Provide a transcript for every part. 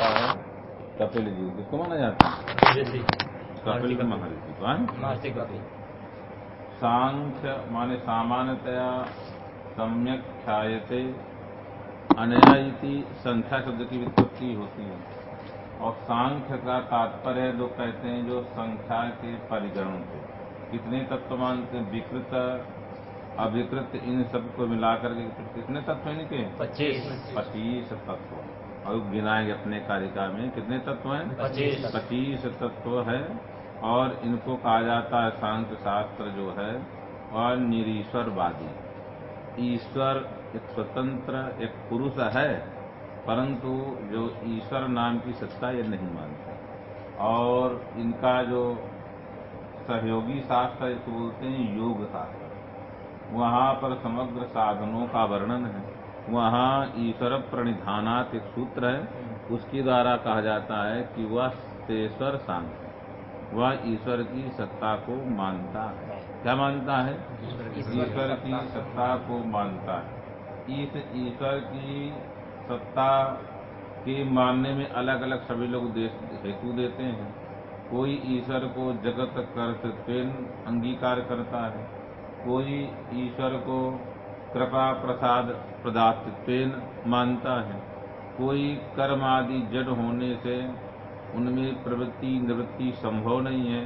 जाता है कपिल जी किसको माना जाता है? कपिल महर्षि को? महर्षि कपिल। सांख्य माने सामान्यतया सम्यक ख्यायते अनया इति संख्या शब्द की वित्पत्ति होती है। और सांख्य का तात्पर्य लोग कहते हैं जो संख्या के परिगणों से। कितने तत्व मानते हैं विकृत अविकृत इन सबको मिलाकर के कितने तत्व इनके? पच्चीस। पच्चीस तत्व। और गिनाएँगे अपने कारिका में। कितने तत्व हैं? पच्चीस। तत्व है। और इनको कहा जाता है सांख्य शास्त्र जो है और निरीश्वरवादी। ईश्वर एक स्वतंत्र एक पुरुष है परंतु जो ईश्वर नाम की सत्ता ये नहीं मानते। और इनका जो सहयोगी शास्त्र इसको बोलते हैं योग शास्त्र। वहाँ पर समग्र साधनों का वर्णन है। वहाँ ईश्वर प्रणिधानात एक सूत्र है। उसके द्वारा कहा जाता है कि वह तेश्वर सांख्य वह ईश्वर की सत्ता को मानता है। क्या मानता है? ईश्वर की सत्ता को मानता है। इस ईश्वर की सत्ता के मानने में अलग अलग सभी लोग हेतु देते हैं। कोई ईश्वर को जगत कर्तृत्वेन अंगीकार करता है। कोई ईश्वर को कृपा प्रसाद प्रदातत्वेन मानता है। कोई कर्म आदि जड़ होने से उनमें प्रवृत्ति निवृत्ति संभव नहीं है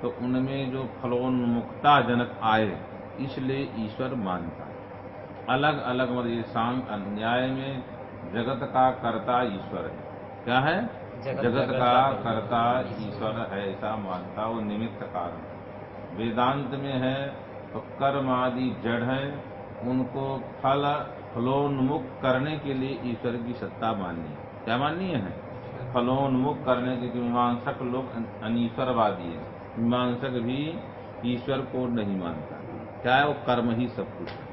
तो उनमें जो फलोन्मुक्ता जनक आए इसलिए ईश्वर मानता है। अलग अलग मतलब ये सांग अन्याय में जगत का कर्ता ईश्वर है। क्या है? जगत जगत का कर्ता ईश्वर। है ऐसा मानता वो निमित्त कारण वेदांत में है तो कर्म आदि जड़ है उनको फल, फलोन्मुख करने के लिए ईश्वर की सत्ता माननी क्या माननीय है? फलोन्मुख करने के मीमांसक लोग अनीश्वरवादी है। मीमांसक भी ईश्वर को नहीं मानता। क्या है? वो कर्म ही सब कुछ है।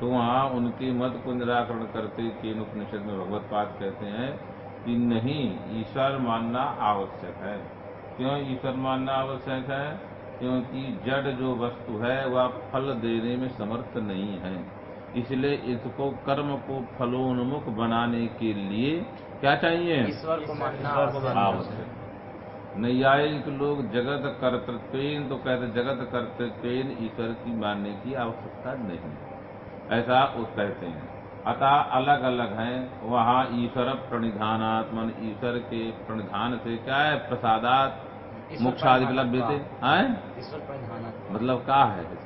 तो वहाँ उनके मत को निराकरण करते केन उपनिषद में भगवत पाद कहते हैं कि नहीं, ईश्वर मानना आवश्यक है। क्यों ईश्वर मानना आवश्यक है? क्योंकि जड़ जो वस्तु है, वह फल देने में समर्थ नहीं है। इसलिए इसको कर्म को फलोन्मुख बनाने के लिए क्या चाहिए? ईश्वर को मानना आवश्यक नैयायिक लोग जगत कर्तृत्वेन तो कहते जगत कर्तृत्वेन ईश्वर की मानने की आवश्यकता नहीं ऐसा वो कहते हैं। अतः अलग अलग हैं। वहाँ ईश्वर प्रणिधानात्मन ईश्वर के प्रणिधान से क्या है? प्रसादात मोक्षादि लभ्य थे मतलब क्या है इसका हाँ,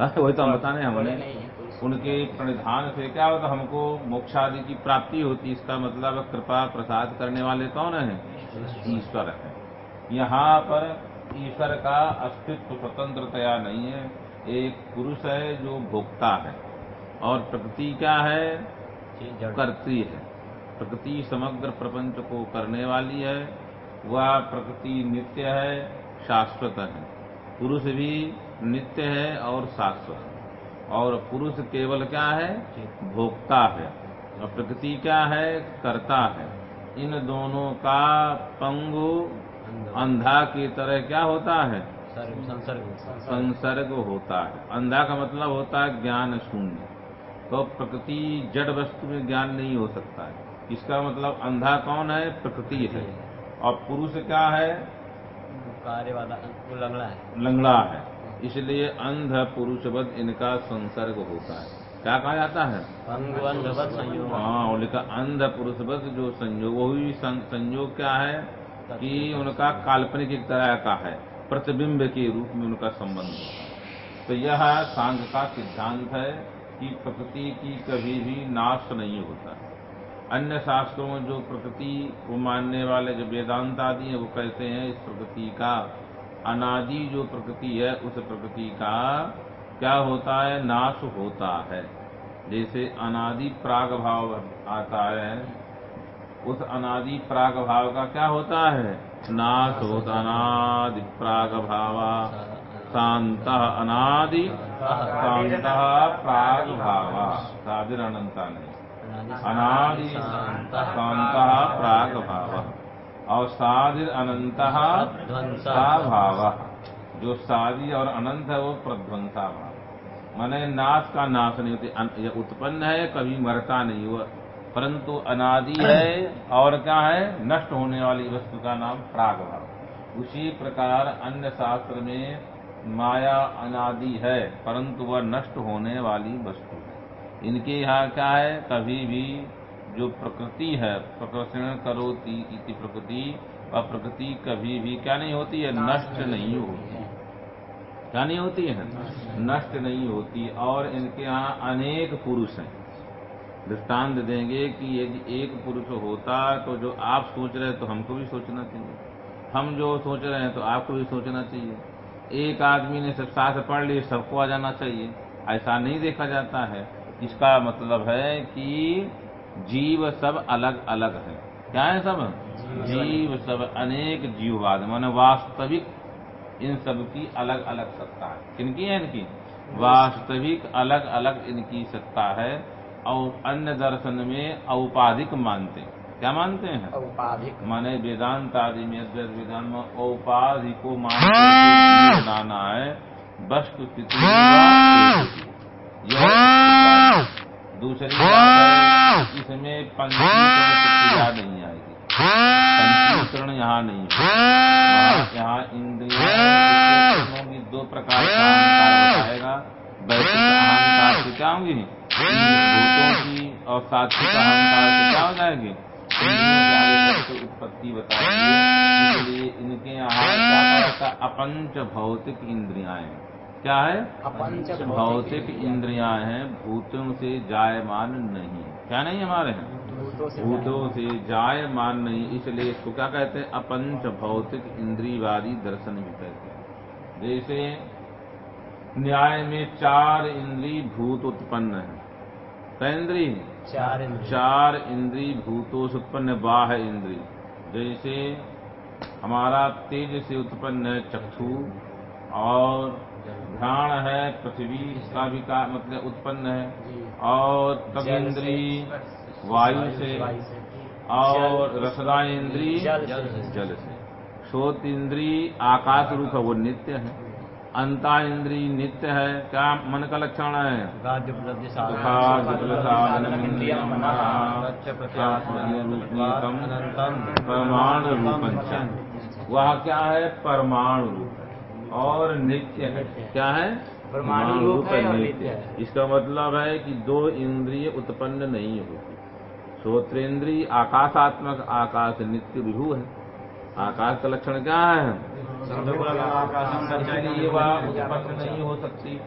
वही तो हम बताने हमने। उनके प्रणिधान से क्या होता हमको मोक्षादि की प्राप्ति होती इसका मतलब कृपा प्रसाद करने वाले कौन है? ईश्वर है। यहाँ पर ईश्वर का अस्तित्व स्वतंत्रतया नहीं है। एक पुरुष है जो भोक्ता है। और प्रकृति क्या है? करती है। प्रकृति समग्र प्रपंच को करने वाली है। वह प्रकृति नित्य है शाश्वत है। पुरुष भी नित्य है और शाश्वत। और पुरुष केवल क्या है? भोक्ता है। और प्रकृति क्या है? करता है। इन दोनों का पंगु अंधा। की तरह क्या होता है? संसर्ग। संसर्ग होता है। अंधा का मतलब होता है ज्ञान शून्य। तो प्रकृति जड़ वस्तु में ज्ञान नहीं हो सकता है। इसका मतलब अंधा कौन है। प्रकृति है। और पुरुष क्या है? कार्य वाला लंगड़ा है। लंगड़ा है। इसलिए अंध पुरुषवद इनका संसर्ग होता है। क्या कहा जाता है? हाँ वो लिखा अंध पुरुषवद जो संयोग वो भी संयोग क्या है? कि उनका काल्पनिक एक तरह का है प्रतिबिंब के रूप में उनका संबंध होता है। तो यह सांग का सिद्धांत है कि प्रकृति की कभी भी नाश नहीं होता। अन्य शास्त्रों में जो प्रकृति को मानने वाले जो वेदांत आदि हैं वो कहते हैं इस प्रकृति का अनादि जो प्रकृति है, उस प्रकृति का क्या होता है? नाश होता है। जैसे अनादि प्राग भाव आता है, उस अनादि प्राग भाव का क्या होता है? नाश होता अनादि प्राग भावा शांत अनादि, शांत प्राग भावा सादिर अनंता नहीं। अनादि, शांत प्राग भाव और सादिर अनंत ध्वंसा भाव जो सादी और अनंत है वो प्रध्वंसा भाव। माने नाश का नाश नहीं होती ये उत्पन्न है कभी मरता नहीं हुआ। परंतु अनादि है और क्या है? नष्ट होने वाली वस्तु का नाम प्राग भाव। उसी प्रकार अन्य शास्त्र में माया अनादि है परंतु वह नष्ट होने वाली वस्तु है। इनके यहाँ क्या है? कभी भी जो प्रकृति है प्रकृति करोती इति प्रकृति वह प्रकृति कभी भी क्या नहीं होती है? नष्ट नहीं होती क्या नहीं होती है? नष्ट नहीं होती। और इनके यहाँ अनेक पुरुष हैं। दृष्टांत देंगे कि यदि एक पुरुष होता तो जो आप सोच रहे हैं तो हमको भी सोचना चाहिए। हम जो सोच रहे हैं तो आपको भी सोचना चाहिए। एक आदमी ने सब साथ पढ़ लिए सबको आ जाना चाहिए। ऐसा नहीं देखा जाता है। इसका मतलब है कि जीव सब अलग अलग है। क्या है सब? जीव सब अनेक जीववाद माने वास्तविक इन सब की अलग अलग सत्ता है। किनकी है इनकी? वास्तविक अलग अलग इनकी सत्ता है। और अन्य दर्शन में औपाधिक मानते हैं। क्या मानते हैं? औपाधिक। माने वेदांत आदि में अद्वैत वेदांत में औपाधि को मानकर बनाना है। वस्तु स्थिति यह दूसरी बात इसमें पंचीकरण प्रक्रिया नहीं आएगी। पंचीकरण यहाँ नहीं है। यहाँ इंद्रियों की दो प्रकार का बताएगा वैसे अहंकार से क्या होंगी भूतों की और सात्विक अहंकार से क्या हो। जाएगी उत्पत्ति बताएँगे। इसलिए इनके यहाँ क्या अपंच भौतिक इंद्रियाँ क्या है? भौतिक इंद्रियाँ हैं भूतों से जायमान नहीं। क्या नहीं हमारे हैं? भूतों से जायमान। नहीं इसलिए इसको क्या कहते हैं? अपंच भौतिक इंद्रियवादी दर्शन भी कहते हैं। जैसे न्याय में चार इंद्री भूत उत्पन्न है। कैंद्री चार चार इंद्री भूतों से उत्पन्न बाह इंद्री। जैसे हमारा तेज से उत्पन्न है चक्षु और घ्राण है पृथ्वी का भी का मतलब उत्पन्न है। और तब इंद्री वायु से और रसदा इंद्री जल से श्रोत इंद्री आकाश रूप है वो नित्य है। अंता इंद्री नित्य है क्या मन का लक्षण है? परमाणु रूपं वह क्या है? परमाणु रूप है। और नित्य है। क्या है? परमाणु रूप है नित्य है। इसका मतलब है कि दो इंद्रिय उत्पन्न नहीं होती। श्रोत्रेंद्रिय आकाशात्मक आकाश नित्य विभू है। आकाश का लक्षण क्या है? उत्पन्न नहीं हो सकती।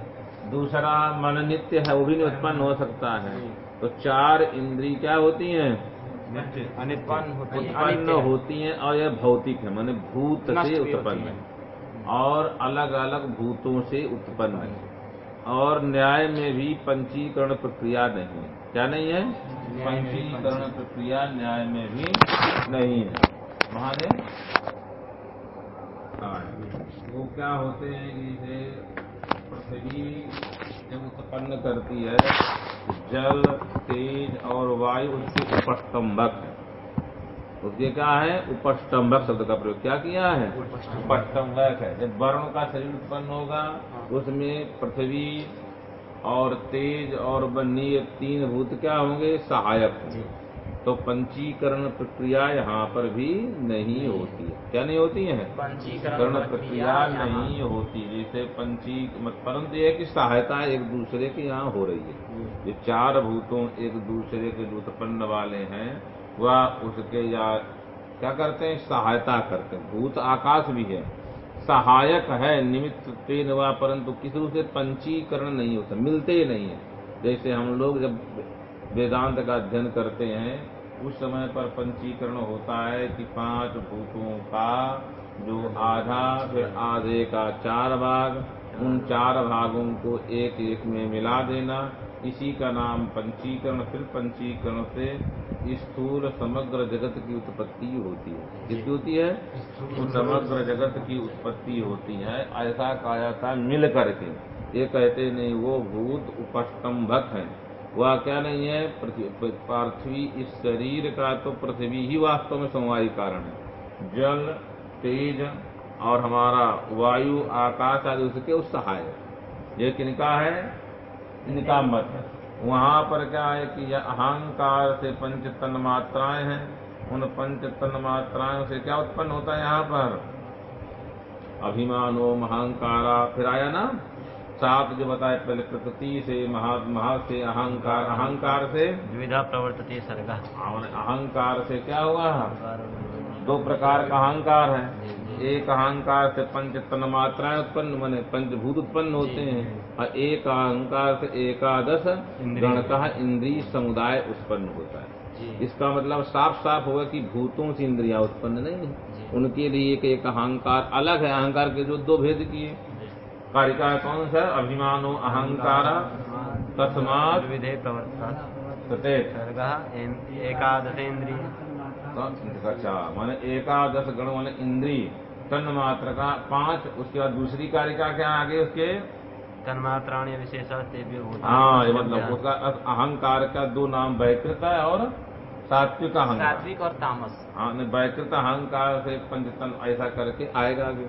दूसरा मन नित्य है वो भी नहीं उत्पन्न हो सकता है। तो चार इंद्री क्या होती हैं? अनित्पन्न होती है उत्पन्न अनित्य। होती हैं और यह भौतिक है माने भूत से उत्पन्न हैं। और अलग अलग भूतों से उत्पन्न है। और न्याय में भी पंचीकरण प्रक्रिया नहीं है। क्या नहीं है? पंचीकरण प्रक्रिया न्याय में भी नहीं है। महादेव? हाँ। वो क्या होते हैं कि जैसे पृथ्वी जब उत्पन्न करती है जल तेज और वायु उसके उपस्तंभक है। उसके क्या है? उपस्तंभक शब्द का प्रयोग क्या किया है? उपस्तंभक है। जब वर्ण का शरीर उत्पन्न होगा उसमें पृथ्वी और तेज और बन्नी ये तीन भूत क्या होंगे? सहायक होंगे। तो पंचीकरण प्रक्रिया यहाँ पर भी नहीं होती है। क्या नहीं होती है? पंचीकरण प्रक्रिया नहीं होती जैसे पंची मत- परंतु यह है कि सहायता एक दूसरे के यहाँ हो रही है। ये चार भूतों एक दूसरे के जो उत्पन्न वाले हैं वह उसके या क्या करते हैं? सहायता करते हैं। भूत आकाश भी है। सहायक है निमित्त हुआ परंतु किसी रूप से पंचीकरण नहीं होता, मिलते ही नहीं है। जैसे हम लोग जब वेदांत का अध्ययन करते हैं, उस समय पर पंचीकरण होता है कि पाँच भूतों का जो आधा, फिर आधे का चार भाग, उन चार भागों को एक एक में मिला देना इसी का नाम पंचीकरण फिर पंचीकरण से स्थूल समग्र जगत की उत्पत्ति होती है। किसकी होती है? तो समग्र जगत की उत्पत्ति होती है ऐसा कहा जाता है मिल करके ये कहते नहीं वो भूत उपस्तंभक है। वह क्या नहीं है? पार्थिवी इस शरीर का तो पृथ्वी ही वास्तव में समवायी कारण है। जल तेज और हमारा वायु आकाश आदि उसके उस सहाय ये किनका है? इनका मत है। वहाँ पर क्या है कि यह अहंकार से पंच तन मात्राएँ हैं। उन पंच तन मात्राओं से क्या उत्पन्न होता है यहाँ पर? अभिमानो महंकारा। फिर आया ना? सात जो बताए पहले प्रकृति से महा महा से अहंकार। अहंकार से? द्विधा प्रवर्तते सर्ग। और अहंकार से क्या हुआ? दो प्रकार का अहंकार है। एक अहंकार से पंच तन मात्राएँ उत्पन्न माने पंचभूत उत्पन्न होते हैं। और एक अहंकार से एकादश इंद्रिय। गण का इंद्रिय समुदाय उत्पन्न होता है। इसका मतलब साफ़ साफ़ होगा कि भूतों से इंद्रिया उत्पन्न नहीं है। उनके लिए एक एक अहंकार अलग है। अहंकार के जो दो भेद किए। कारिका कौन सा? है? अभिमानो अहंकार। तस्मात ततेत सर्ग एकादशेन्द्रिय तो अच्छा माने एकादश गण माने इंद्री तन मात्र का पाँच उसके बाद दूसरी कारिका क्या आगे उसके? तन्मात्राणी विशेष तेभ्यो भूतानि। हाँ ये मतलब उसका अहंकार का दो नाम वैकृत है और सात्विक अहंकार। सात्विक और तामस। हाँ वैकृत अहंकार से पंचतन ऐसा करके आएगा आगे।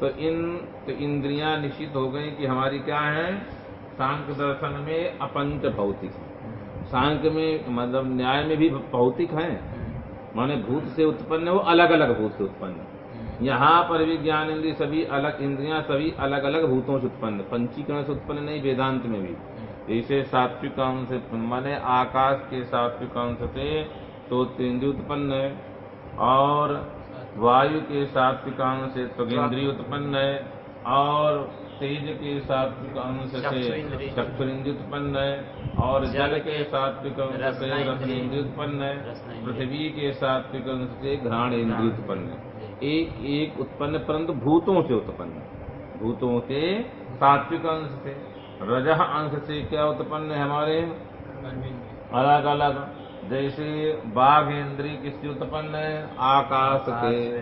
तो इन तो इंद्रियाँ निश्चित हो गई कि हमारी क्या है? सांख्य दर्शन में अपंच भौतिक। सांख्य में मतलब न्याय में भी भौतिक है। माने भूत से उत्पन्न है वो अलग अलग भूत से उत्पन्न है। यहाँ पर भी ज्ञान इंद्रिय सभी अलग इंद्रियाँ सभी अलग अलग भूतों से उत्पन्न पंचीकरण से उत्पन्न नहीं वेदांत में भी। इसे सात्विक अंश से माने आकाश के सात्विक अंश से तो इंद्रिय उत्पन्न है और वायु के सात्विक अंश से त्वगिंद्रिय उत्पन्न है और तेज के सात्विक अंश से चक्षुइंद्रिय। चक्षुरिंद्रिय उत्पन्न है और जल के सात्विक अंश से रसना इंद्रिय। उत्पन्न है पृथ्वी के सात्विक अंश से घ्राण इंद्रिय उत्पन्न है। एक एक उत्पन्न परंतु भूतों से उत्पन्न। भूतों के सात्विक अंश से। रज अंश से क्या उत्पन्न है हमारे? अलग अलग। जैसे बाघ इंद्रिय किससे उत्पन्न है? आकाश के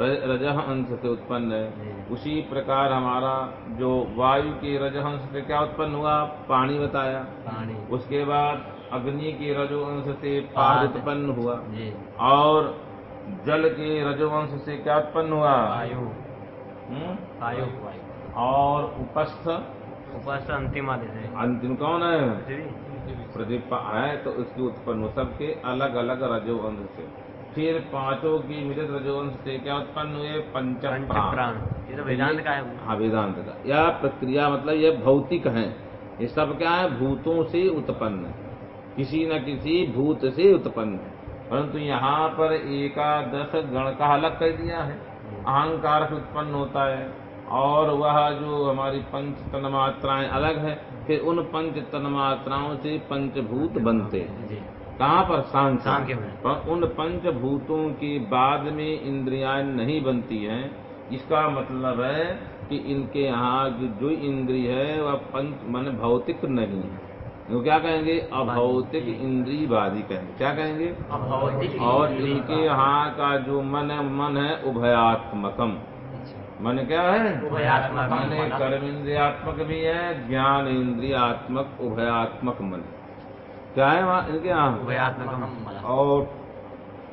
रज- रजह अंश से उत्पन्न है। उसी प्रकार हमारा जो वायु के रज अंश से क्या उत्पन्न हुआ? पानी बताया। पानी। उसके बाद अग्नि के रजो अंश से पाद। उत्पन्न हुआ। और जल के रजवंश से क्या उत्पन्न हुआ? वायु। हम्म? वायु और उपस्थ? उपस्थ अंतिम अंतिम कौन है? पृथ्वी है तो उसकी उत्पन्न हो सबके अलग अलग रजोवंश से। फिर पाँचों की मिलित रजोवंश से क्या उत्पन्न हुए? पंच पंच प्राण ये तो वेदांत का है। हाँ वेदांत का। यह प्रक्रिया मतलब यह भौतिक है। ये सब क्या है? भूतों से उत्पन्न। किसी न किसी भूत से उत्पन्न है। परंतु यहाँ पर एकादश गण का अलग कर दिया है। अहंकार से उत्पन्न होता है और वह जो हमारी पंच तन मात्राएँ अलग है फिर उन पंच तन मात्राओं से पंचभूत बनते हैं। कहाँ पर? सांख्य पर उन पंचभूतों के बाद में इंद्रियाँ नहीं बनती हैं। इसका मतलब है कि इनके यहाँ जो जो इंद्रिय है वह पंच मन भौतिक नहीं है। वो क्या कहेंगे? अभौतिक इंद्रियवादी कहेंगे। क्या कहेंगे? अभौतिक और इनके यहाँ का जो मन है मन है उभयात्मकम। मन क्या है? उभयात्मक मन कर्म इंद्रियात्मक भी है ज्ञान इंद्रियात्मक उभयात्मक मन। क्या है वहाँ? इनके यहाँ। उभयात्मकम और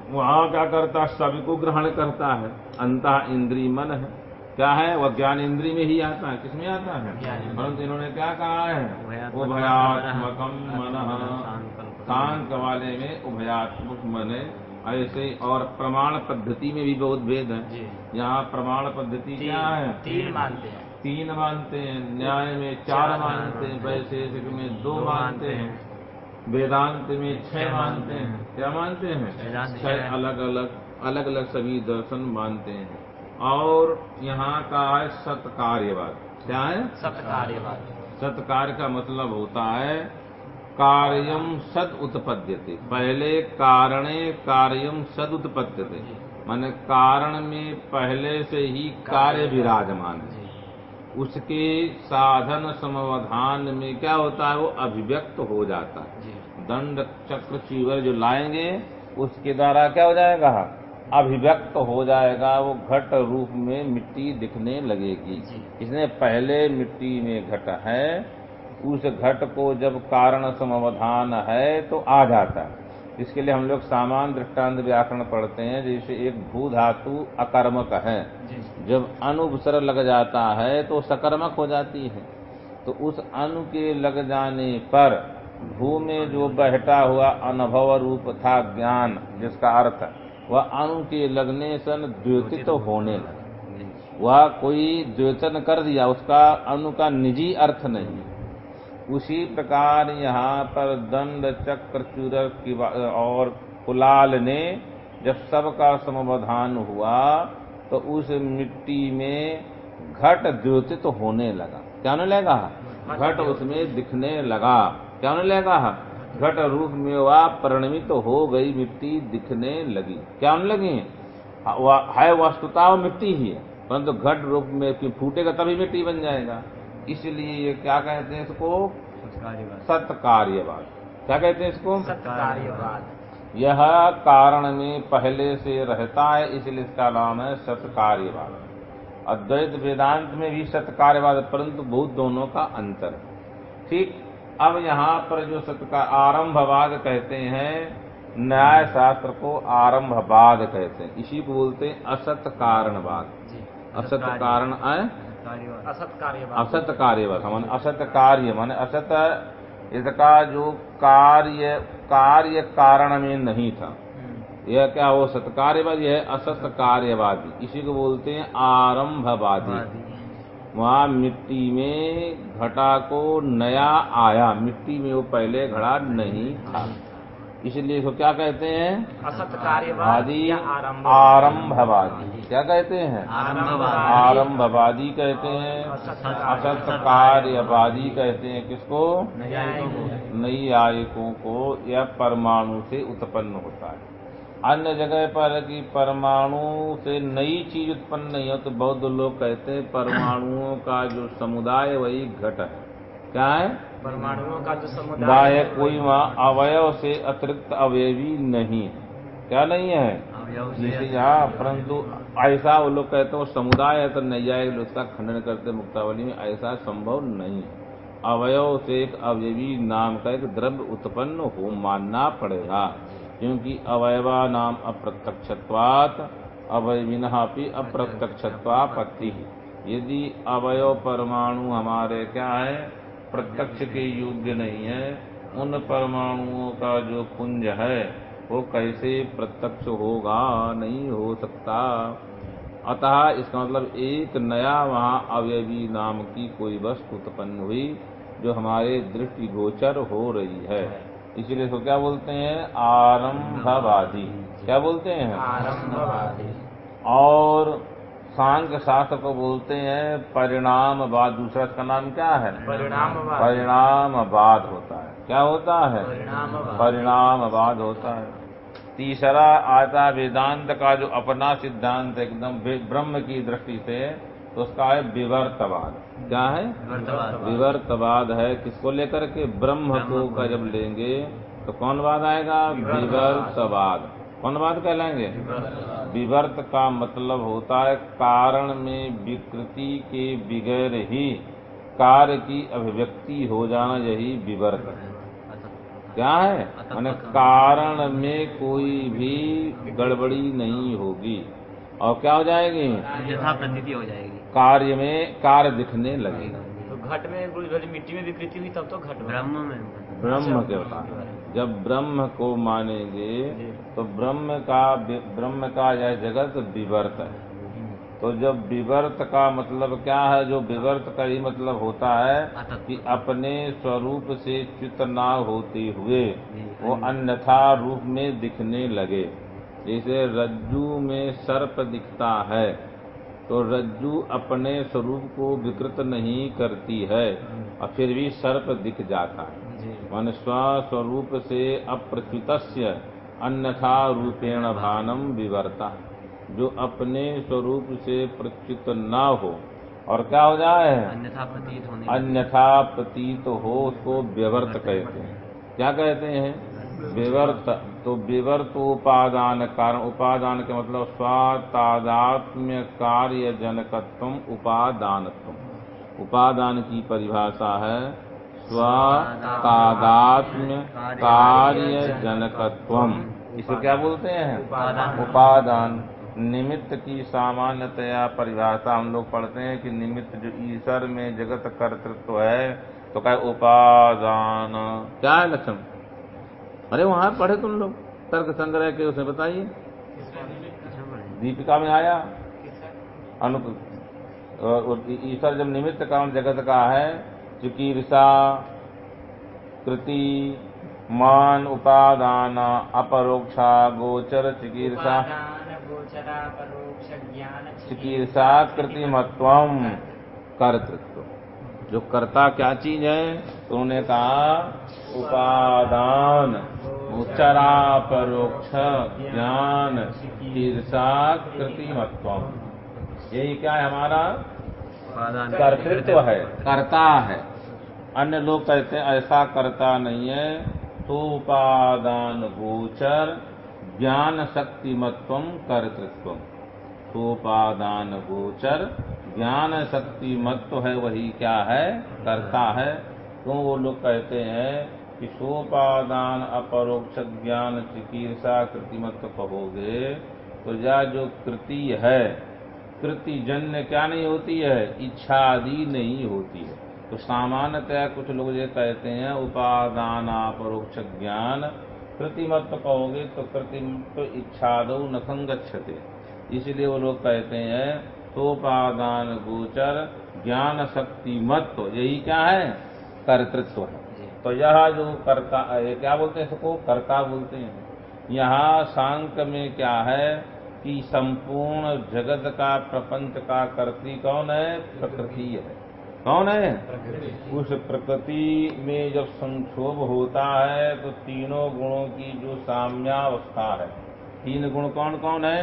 वहाँ क्या करता? है सभी को ग्रहण करता है। अंत इंद्री मन है। क्या है? वह ज्ञान इंद्री में ही आता है। किसमें आता है? परंतु इन्होंने क्या कहा है? उभयात्मकम मन। सांक वाले में उभयात्मक मन। ऐसे और प्रमाण पद्धति में भी बहुत भेद है। यहाँ प्रमाण पद्धति क्या है? तीन मानते हैं। तीन मानते हैं। न्याय में चार मानते हैं। वैशेषिक में दो मानते हैं। वेदांत में छह मानते हैं। क्या मानते हैं? छह। अलग अलग अलग अलग सभी दर्शन मानते हैं। और यहाँ का है सत्कार्यवाद। क्या है? सत्कार्यवाद। सत्कार्य का मतलब होता है कार्यम सद उत्पद्यते। पहले कारणे कार्यम सद उत्पद्यते। माने कारण में पहले से ही कार्य विराजमान है। उसके साधन समाधान में क्या होता है? वो अभिव्यक्त हो जाता है। दंड चक्र चीवर जो लाएँगे उसके द्वारा क्या हो जाएगा? अभिव्यक्त हो जाएगा वो घट रूप में मिट्टी दिखने लगेगी। इसने पहले मिट्टी में घट है उस घट को जब कारण समाधान है तो आ जाता है। इसके लिए हम लोग सामान दृष्टांत व्याकरण पढ़ते हैं जैसे एक भू धातु अकर्मक है। जब अनुपसर लग जाता है तो सकर्मक हो जाती है। तो उस अनु के लग जाने पर भू में जो बहता हुआ अनुभव रूप था ज्ञान जिसका अर्थ वह अणु के लगने सन द्योतित होने लगा। वह कोई द्योतन कर दिया उसका अणु का निजी अर्थ नहीं। उसी प्रकार यहाँ पर दंड चक्र चूरक की और कुलाल ने जब सबका समाधान हुआ तो उस मिट्टी में घट द्योतित होने लगा। क्या होने लगा? घट उसमें दिखने लगा। क्या होने लगा? घट रूप में वह परिणमित हो गई मिट्टी दिखने लगी। क्या होने लगी वह है वस्तुता वो मिट्टी ही है। परंतु तो घट रूप में कि फूटेगा तभी मिट्टी बन जाएगा। इसलिए ये क्या कहते हैं इसको? सत्कार्यवाद। क्या कहते हैं इसको? सत्कार्यवाद। यह कारण में पहले से रहता है इसलिए इसका नाम है सत्कार्यवाद। अद्वैत वेदांत में भी सत्कार्यवाद है, परंतु बहुत दोनों का अंतर है। ठीक? अब यहाँ पर जो सत्य आरंभवाद कहते हैं न्याय शास्त्र को आरंभवाद कहते हैं। इसी को बोलते हैं असत कारणवाद। असत कारण आय असत कार्यवाद। असत कार्यवाद। मान असत कार्य मान असत इसका जो कार्य कार्य कारण में नहीं था। हम्म, यह क्या वो सत्कार्यवादी है? असत कार्यवादी। इसी को बोलते हैं आरंभवादी। वहाँ मिट्टी में घटा को नया आया। मिट्टी में वो पहले घड़ा नहीं था। इसलिए इसको क्या कहते हैं? असत कार्यवाद आरंभ। आरंभवादी। क्या कहते हैं? आरंभवादी। आरंभवादी कहते हैं। असत असत कार्यवादी कहते हैं किसको? नई आयकों को यह परमाणु से उत्पन्न होता है। अन्य जगह पर कि परमाणु से नई चीज़ उत्पन्न नहीं हो तो बौद्ध लोग कहते हैं परमाणुओं का जो समुदाय वही घट है। क्या है? परमाणुओं का जो समुदाय है, कोई वहाँ अवयव से अतिरिक्त अवयवी नहीं है। क्या नहीं है? जैसे यहाँ परंतु ऐसा वो लोग कहते हैं वो समुदाय है तो नैयायिक लोग उसका खंडन करते मुक्तावली में ऐसा संभव नहीं है। अवयव से एक अवयवी नाम का एक द्रव्य उत्पन्न हो मानना पड़ेगा। क्योंकि अवयवा नाम अप्रत्यक्षत्वात अवयविन अप्रत्यक्षत्वापत्ति यदि अवयव परमाणु हमारे क्या है, प्रत्यक्ष के योग्य नहीं है, उन परमाणुओं का जो पुंज है, वो कैसे प्रत्यक्ष होगा, नहीं हो सकता। अतः इसका मतलब एक नया वहाँ अवयवी नाम की कोई वस्तु उत्पन्न हुई, जो हमारे दृष्टि गोचर हो रही है। इसीलिए इसको क्या बोलते हैं? आरंभवादी। क्या बोलते हैं? आरंभवादी। और सांख्य शास्त्र को बोलते हैं परिणामवाद। दूसरा इसका नाम क्या है? परिणामवाद। परिणामवाद होता है। क्या होता है? परिणामवाद। परिणामवाद होता है। तीसरा आता वेदांत का जो अपना सिद्धांत एकदम ब्रह्म की दृष्टि से तो उसका है विवर्तवाद। क्या है? विवर्तवाद। है। किसको लेकर के? ब्रह्म को का। जब लेंगे तो कौन वाद आएगा? विवर्तवाद। कौन वाद कहलाएँगे? विवर्त का मतलब होता है कारण में विकृति के बगैर ही कार्य की अभिव्यक्ति हो जाना यही विवर्त। है क्या है? मैंने कारण में कोई भी गड़बड़ी नहीं होगी। और क्या हो जाएगी? यथा प्रतीति हो जाएगी। कार्य में कार्य दिखने लगेगा तो घट में मिट्टी में विकृति हुई तब तो घट ब्रह्म में ब्रह्म के बता जब ब्रह्म को मानेंगे तो ब्रह्म का ब्रह्म का यह जगत विवर्त है। तो जब विवर्त का मतलब क्या है? जो विवर्त का ही मतलब होता है कि अपने स्वरूप से च्युत ना होते हुए वो अन्यथा रूप में दिखने लगे। जैसे रज्जू में सर्प दिखता है तो रज्जु अपने स्वरूप को विकृत नहीं करती है और फिर भी सर्प दिख जाता है। मन स्वस्वरूप से अप्रच्युत अन्यथा रूपेण भानम विवर्ता। जो अपने स्वरूप से प्रच्युत न हो और क्या हो जाए? अन्यथा प्रतीत होने अन्यथा प्रतीत हो उसको व्यवर्त कहते हैं। क्या कहते हैं? विवर्त तो विवर्त उपादान कारण उपादान के मतलब स्वातादात्म्य कार्य जनकत्व उपादानत्व उपादान की परिभाषा है स्वतादात्म्य कार्य जनकत्वम इसे क्या बोलते हैं? उपादान। उपादान। निमित्त की सामान्यतया परिभाषा हम लोग पढ़ते हैं कि निमित्त जो ईश्वर में जगत कर्तृत्व है तो क्या उपादान। क्या है लक्षण? अरे वहाँ पढ़े तुम लोग। तर्क संग्रह के उसे बताइए। दीपिका में आया। अनु ईश्वर जब निमित्त कारण जगत का है चिकीर्षा कृति मान उपादान अपरोक्षा गोचर चिकीर्षा चिकीर्षा कृतिमत्व कर्तृत्व। जो कर्ता क्या चीज़ है? तो उन्होंने कहा उपादान उच्चरा परोक्ष ज्ञान चिकीर्षा कृतिमत्व यही क्या है हमारा? कर्तृत्व है। कर्ता है। अन्य लोग कहते हैं ऐसा कर्ता नहीं है। तो उपादान गोचर ज्ञान शक्तिमत्व कर्तृत्व सोपादान गोचर ज्ञान शक्ति मत्व है, वही क्या है? करता है। तो वो लोग कहते हैं कि सोपादान अपरोक्ष ज्ञान चिकीर्षा कृतिमत्व कहोगे? तो या जो कृति है कृति जन्य क्या नहीं होती है? इच्छा आदि नहीं होती है। तो सामान्यतः कुछ लोग ये कहते हैं, उपादान अपरोक्ष ज्ञान कृतिमत्व कहोगे तो कृतिमत्व इच्छादो न संगच्छते। इसलिए वो लोग कहते हैं सोपादान गोचर ज्ञान शक्ति मत्व यही क्या है? कर्तृत्व है। तो यह जो कर्ता क्या बोलते हैं इसको? कर्ता बोलते हैं। यहाँ सांख्य में क्या है कि संपूर्ण जगत का प्रपंच का कर्ती कौन है? प्रकृति है। कौन है? उस प्रकृति में जब संक्षोभ होता है तो तीनों गुणों की जो साम्यावस्था है तीन गुण कौन कौन है?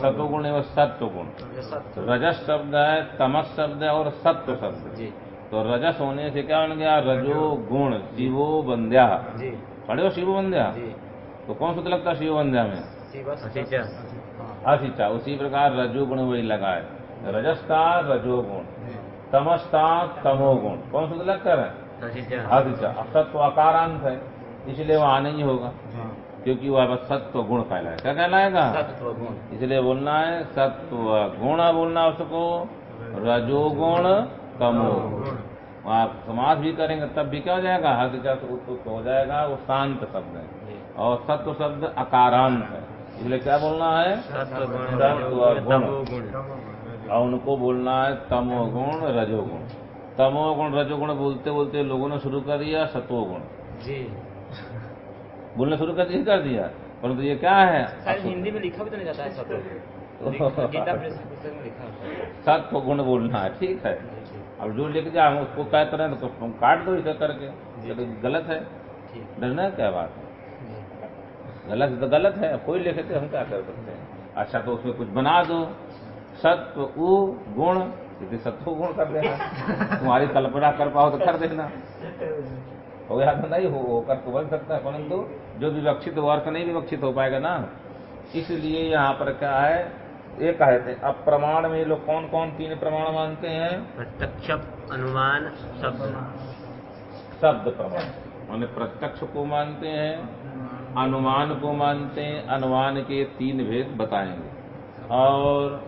सतोगुण एवं सत्व गुण रजस शब्द है तमस शब्द है और सत्व शब्द तो रजस होने से क्या बन गया? रजो गुण शिवो बंध्या। जी। पढ़े हो शिवो बंध्या? तो कौन सा लगता है शिवो बंध्या में? है हाँ। असिचा उसी प्रकार रजोगुण वही लगा है। रजस का रजोगुण तमस का तमोगुण कौन सा लगता है? ठीक है असिचा अब सत्व अकारांत है इसलिए वहाँ नहीं होगा। क्योंकि वह सत्व गुण कहलाएगा क्या कहलाएगा? सत्व गुण। इसलिए बोलना है सत्व गुण बोलना उसको। रजोगुण तमोगुण आप समाज भी करेंगे तब भी क्या हो जाएगा? हद का उत्तुक हो जाएगा वो शांत शब्द है। और सत्व शब्द अकारांत है। इसलिए क्या बोलना है? सत्व गुण। और उनको बोलना है तमोगुण रजोगुण। तमोगुण रजोगुण बोलते बोलते लोगों ने शुरू कर दिया सत्वगुण जी। बोलना शुरू कर दिया कर दिया। परंतु ये क्या है? हिंदी में लिखा भी तो नहीं जाता है होता है। सत्व गुण बोलना है ठीक है। अब जो लिख दिया हम उसको क्या करें तो तुम काट दो इसे करके। तो गलत है। डरना क्या बात है? गलत तो गलत है कोई लिखे तो हम क्या कर सकते हैं? अच्छा तो उसमें कुछ बना दो। सत्व उ गुण यदि सत्व गुण कर देना तुम्हारी कल्पना कर पाओ तो कर देना। हो गया तो नहीं हो होकर तो बन सकता है परंतु जो विवक्षित हो अर्थ नहीं विवक्षित हो पाएगा ना। इसलिए यहाँ पर क्या है ये कहते हैं अब प्रमाण में ये लोग कौन कौन तीन प्रमाण मानते हैं? प्रत्यक्ष अनुमान शब्द। शब्द प्रमाण। माने प्रत्यक्ष को मानते हैं अनुमान को मानते हैं अनुमान के तीन भेद बताएँगे। और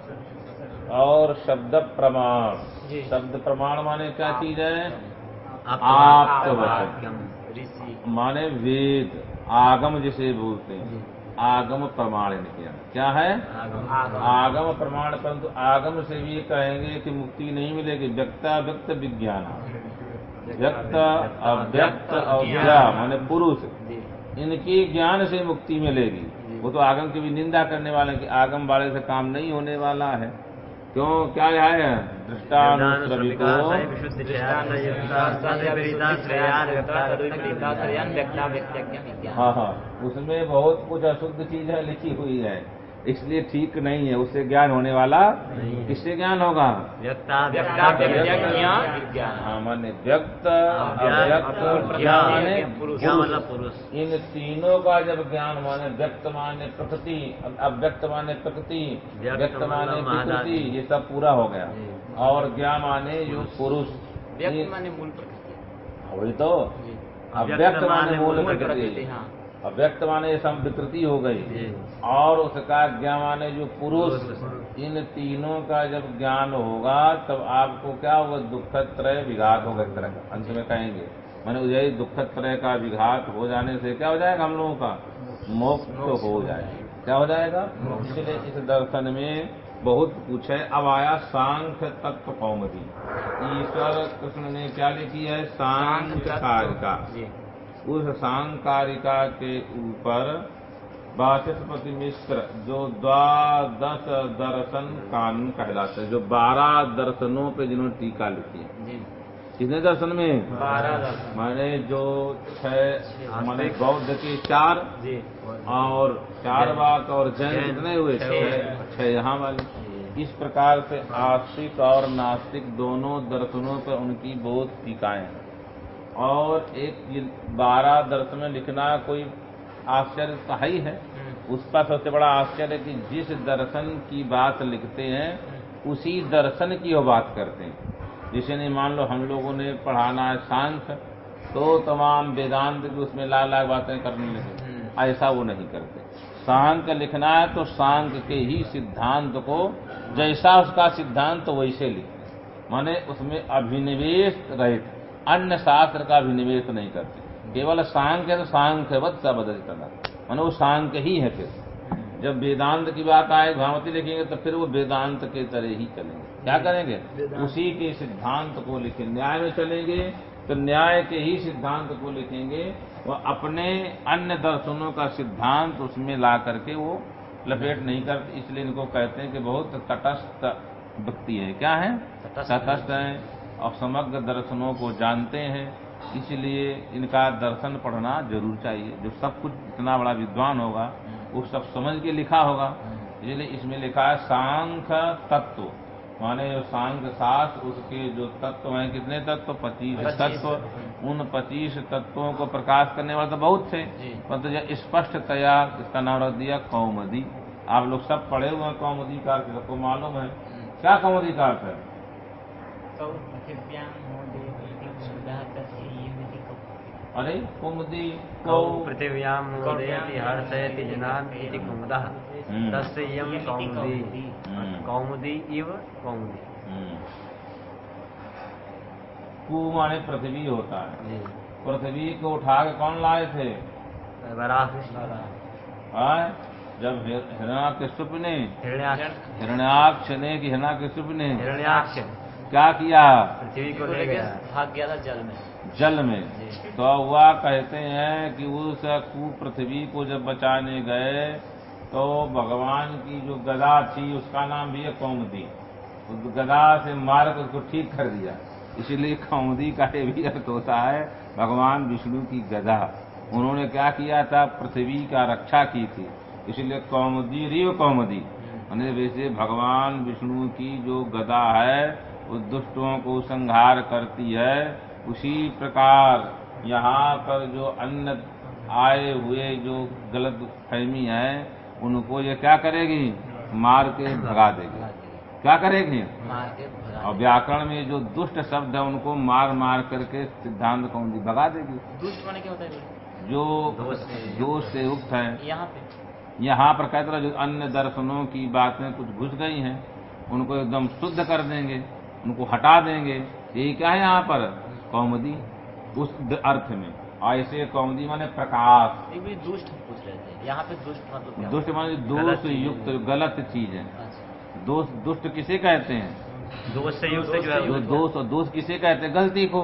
और शब्द प्रमाण। शब्द प्रमाण माने क्या चीज़ है? वचन। माने वेद आगम जिसे बोलते हैं। आगम प्रमाण किया क्या है? आगम। आगम। आगम प्रमाण परंतु आगम से भी कहेंगे कि मुक्ति नहीं मिलेगी। व्यक्ता व्यक्त विज्ञान। व्यक्त अव्यक्त और ज्ञा माने पुरुष। इनकी ज्ञान से मुक्ति मिलेगी। वो तो आगम की भी निंदा करने वाले कि आगम वाले से काम नहीं होने वाला है। क्यों? क्या है? हाँ हाँ। उसमें बहुत कुछ अशुद्ध चीज़ है लिखी हुई है। इसलिए ठीक नहीं है उससे ज्ञान होने वाला किससे ज्ञान होगा? हाँ माने व्यक्त अव्यक्त ज्ञान माने पुरुष। इन तीनों का जब ज्ञान माने व्यक्त माने प्रकृति अव्यक्त माने प्रकृति व्यक्त माने मतलब विकृति महादादी। ये सब पूरा हो गया। और ज्ञान माने जो पुरुष। व्यक्ति माने मूल प्रकृति। वही तो। अव्यक्त माने मूल प्रकृति। प्रकृति हाँ। अव्यक्त माने ये सब विकृति हो गई। और उसका ज्ञान माने जो पुरुष। इन तीनों का जब ज्ञान होगा तब आपको क्या होगा? दुख त्रय विघात होगा एक तरह का। अंत में कहेंगे मैंने यही दुख त्रय का विघात हो जाने से क्या हो जाएगा हम लोगों का? मोक्ष तो हो जाएगा। क्या हो जाएगा? इसलिए इस दर्शन में बहुत कुछ है। अब आया सांख्य तत्व कौमदी। ईश्वर कृष्ण ने क्या लिखी है? सांख्य कारिका जी। उस सांकारिका के ऊपर वाचस्पति मिश्र जो द्वादश दर्शन कानून कहलाते हैं जो बारह दर्शनों पे जिन्होंने टीका लिखी है। कितने दर्शन में? बारह दर्शन। माने जो छह माने बौद्ध के चार। जी। और चार वाक और जैन कितने हुए? छह। यहाँ वाले। इस प्रकार से आस्तिक और नास्तिक दोनों दर्शनों पर उनकी बहुत टीकाएँ हैं। और एक बारह दर्शन में लिखना कोई आश्चर्य तो है उसका सबसे बड़ा आश्चर्य है कि जिस दर्शन की बात लिखते हैं उसी दर्शन की वो बात करते हैं। जिसे नहीं मान लो हम लोगों ने पढ़ाना है सांख्य तो तमाम वेदांत की उसमें लाल लाख बातें करने लगे। ऐसा वो नहीं करते। सांख्य लिखना है तो सांख्य के ही सिद्धांत को जैसा उसका सिद्धांत तो वैसे लिखते माने उसमें अभिनिवेश रहित अन्य शास्त्र का भी निवेश नहीं करते। केवल सांख्य है तो सांख्यवत सा बदल करना। माने वो सांख्य ही है फिर। जब वेदांत की बात आए भावती लिखेंगे तो फिर वो वेदांत के तरह ही चलेंगे। क्या करेंगे? उसी के सिद्धांत को लिखेंगे न्याय में चलेंगे तो न्याय के ही सिद्धांत को लिखेंगे वह अपने अन्य दर्शनों का सिद्धांत उसमें ला करके वो लपेट नहीं करते। इसलिए इनको कहते हैं कि बहुत तटस्थ व्यक्ति है। क्या है? तटस्थ है। और समग्र दर्शनों को जानते हैं इसलिए इनका दर्शन पढ़ना ज़रूर चाहिए। जो सब कुछ इतना बड़ा विद्वान होगा वो सब समझ के लिखा होगा। इसलिए इसमें लिखा है सांख्य तत्व। माने जो सांख्य शास्त्र उसके जो तत्व हैं कितने तत्व? पच्चीस। तत्व। उन पच्चीस तत्वों को प्रकाश करने वाले तो बहुत थे। परंतु जब स्पष्टतया इसका नाम रख दिया कौमदी। आप लोग सब पढ़े हुए हैं कौमदी का सबको मालूम है। क्या कौमदी का अर्थ है अरे कौमुदी कौ कौ पृथिव्यां मोदयति हर्षयति जनान् इति कुमुदः। हम्म। तस्य इयं कौमुदी। हम्म। कौमुदी इव कौमुदी। हम्म। कु माने पृथ्वी होता है। पृथ्वी को उठा के कौन लाए थे? वराह हाँ? जब हिरण्याकश्यप ने हिरण्याक्ष। हिरण्याक्ष ने कि हिरण्याकश्यप ने हिरण्याक्ष। क्या किया? पृथ्वी को ले गया। भाग गया था जल में। जल में। तो वह कहते हैं कि उस कु पृथ्वी को जब बचाने गए तो भगवान की जो गदा थी उसका नाम भी है कौमदी। उस गदा से मार कर उसको ठीक कर दिया। इसलिए कौमदी का ये भी अर्थ होता है भगवान विष्णु की गदा। उन्होंने क्या किया था? पृथ्वी का रक्षा की थी। इसलिए कौमदी रिव कौमदी। मैंने वैसे भगवान विष्णु की जो गदा है वो दुष्टों को संहार करती है। उसी प्रकार यहाँ पर जो अन्य आए हुए जो गलत फहमी है उनको ये क्या करेगी? मार के भगा देगी। क्या करेगी? मार के भगा और व्याकरण में जो दुष्ट शब्द है उनको मार मार करके सिद्धांत कौन भगा देगी। दुष्ट माने क्या होता है? जो दोष से- युक्त। है। यहाँ पे। यहाँ पर कहते जो अन्य दर्शनों की बातें कुछ घुस गई हैं उनको एकदम शुद्ध कर देंगे। उनको हटा देंगे। यही क्या है यहाँ पर? कौमदी। उस अर्थ में। ऐसे कौमदी माने प्रकाश। एक दुष्ट पूछ रहे थे। यहाँ पे दुष्ट मतलब दुष्ट माने दोष युक्त गलत चीज़ है। अच्छा। दोष दुष्ट किसे कहते हैं? दोष से युक्त जो है? दोष और दोष किसे कहते हैं? गलती को।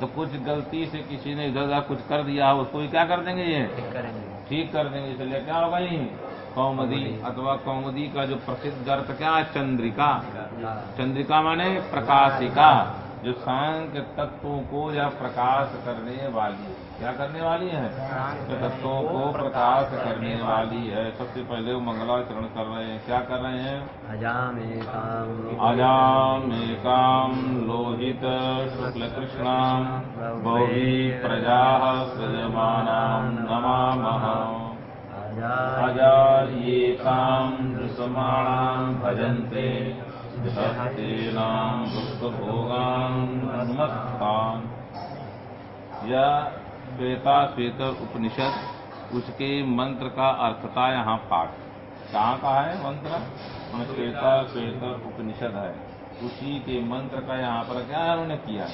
तो कुछ गलती से किसी ने इधर उधर कुछ कर दिया हो उसको ही क्या कर देंगे ये? ठीक कर देंगे। इसलिए क्या होगा ये? कौमदी अथवा कौमदी का जो प्रसिद्ध अर्थ क्या है? चंद्रिका। हाँ। चंद्रिका माने प्रकाशिका जो सांख्य तत्वों को या प्रकाश करने वाली। क्या करने वाली है? तत्वों को प्रकाश करने वाली है। सबसे पहले वो मंगलाचरण कर रहे हैं। क्या कर रहे हैं? अजामेतां अजाम एकाम लोहित। शुक्ल कृष्णाम बहुवी प्रजा सृजमानाम नमामः। अजायेकाम् दृश्यमाणाम् भजन्ते। अनुमत्तान् यह श्वेता श्वेत उपनिषद उसके मंत्र का अर्थ था यहाँ पाठ। कहाँ का है मंत्र? श्वेता श्वेत उपनिषद है। उसी के मंत्र का यहाँ पर क्या उन्होंने किया?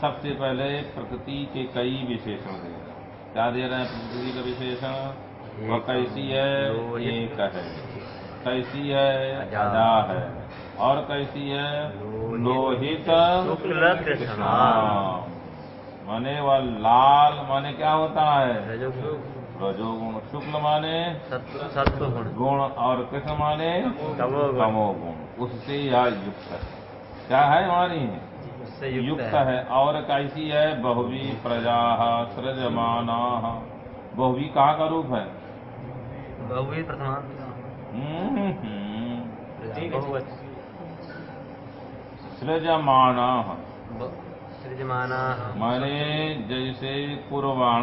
सबसे पहले प्रकृति के कई विशेषण दे हैं। क्या दे रहे हैं प्रकृति का विशेषण? वह कैसी है? एक है। कैसी है? है। और कैसी है? लोहित शुक्ल कृष्ण हाँ। माने वह लाल माने क्या होता है? रजोगुण। शुक्ल माने? गुण और कृष्ण माने? तमोगुण। उससे यह युक्त है। क्या है हमारी? उससे युक्त है। और कैसी है? बहुवी प्रजा सृजमाना। बहुवी कहाँ का रूप है? बहुवी प्रथमांत ब- सृजमाना माने जैसे कुर्वाण।